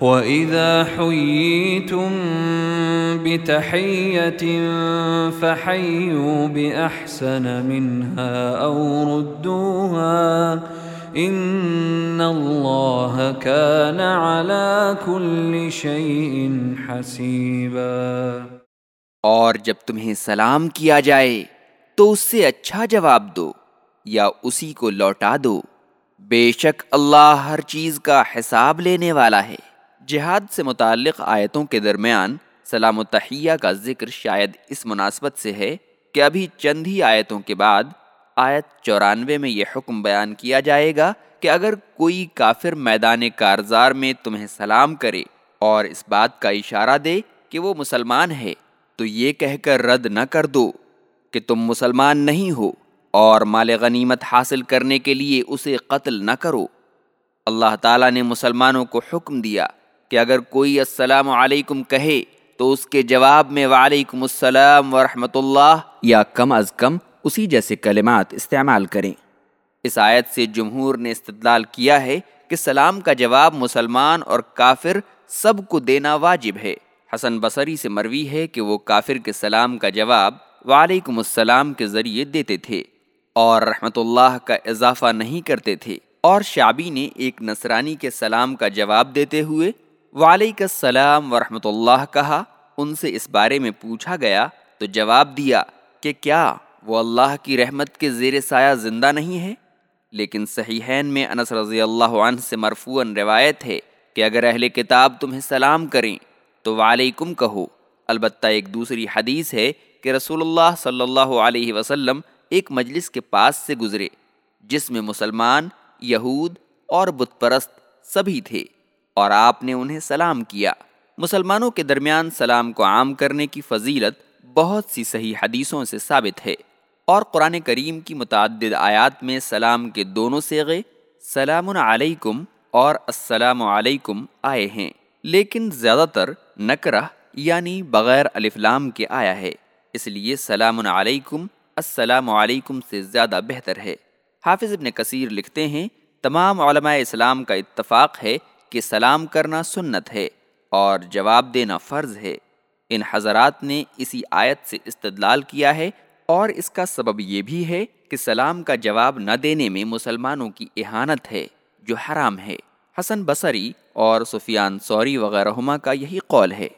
وَإِذَا حُيِّيتُم بِتَحِيَّةٍ فَحَيُّوا بِأَحْسَنَ مِنْهَا أَوْ رُدُّوهَا إِنَّ اللَّهَ كَانَ عَلَى كُلِّ شَيْءٍ حَسِيبًا اور جب تمہیں سلام کیا جائے تو اس سے اچھا جواب دو یا اسی کو لوٹا دو۔ بے شک اللہ ہر چیز کا حساب لینے والا ہے۔ جہاد سے متعلق آیتوں کے درمیان سلام و تحیہ کا ذکر شاید اس مناسبت سے ہے کہ ابھی چند ہی آیتوں کے بعد آیت چورانوے میں یہ حکم بیان کیا جائے گا کہ اگر کوئی کافر میدان کارزار میں تمہیں سلام کرے اور اس بات کا اشارہ دے کہ وہ مسلمان ہے، تو یہ کہہ کر رد نہ کر دو کہ تم مسلمان نہیں ہو اور مال غنیمت حاصل کرنے کے لیے اسے قتل نہ کرو۔ اللہ تعالیٰ نے مسلمانوں کو حکم دیا کہ اگر کوئی السلام علیکم کہے تو اس کے جواب میں وعلیکم السلام ورحمۃ اللہ یا کم از کم اسی جیسے کلمات استعمال کریں۔ اس آیت سے جمہور نے استدلال کیا ہے کہ سلام کا جواب مسلمان اور کافر سب کو دینا واجب ہے۔ حسن بصری سے مروی ہے کہ وہ کافر کے سلام کا جواب وعلیکم السلام کے ذریعے دیتے تھے اور رحمت اللہ کا اضافہ نہیں کرتے تھے۔ اور شابی نے ایک نصرانی کے سلام کا جواب دیتے ہوئے وعلیک السلام ورحمۃ اللہ کہا، ان سے اس بارے میں پوچھا گیا، تو جواب دیا کہ کیا وہ اللہ کی رحمت کے زیر سایہ زندہ نہیں ہے؟ لیکن صحیحین میں انس رضی اللہ عنہ سے مرفوعاً روایت ہے کہ اگر اہل کتاب تمہیں سلام کریں، تو وعلیکم کہو۔ البتہ ایک دوسری حدیث ہے کہ رسول اللہ صلی اللہ علیہ وسلم ایک مجلس کے پاس سے گزرے، جس میں مسلمان، یہود اور بت پرست سبھی تھے۔ اور آپ نے انہیں سلام کیا۔ مسلمانوں کے درمیان سلام کو عام کرنے کی فضیلت بہت سی صحیح حدیثوں سے ثابت ہے۔ اور قرآن کریم کی متعدد آیات میں سلام کے دونوں سیغے سلام علیکم اور السلام علیکم آئے ہیں۔ لیکن زیادہ تر نکرہ یعنی بغیر الفلام کے آیا ہے۔ اس لیے سلام علیکم، السلام علیکم سے زیادہ بہتر ہے۔ حافظ ابن کثیر لکھتے ہیں، تمام علماء اسلام کا اتفاق ہے کہ سلام کرنا سنت ہے اور جواب دینا فرض ہے۔ ان حضرات نے اسی آیت سے استدلال کیا ہے اور اس کا سبب یہ بھی ہے کہ سلام کا جواب نہ دینے میں مسلمانوں کی احانت ہے جو حرام ہے۔ حسن بصری اور سفیان سوری وغیرہ کا یہی قول ہے۔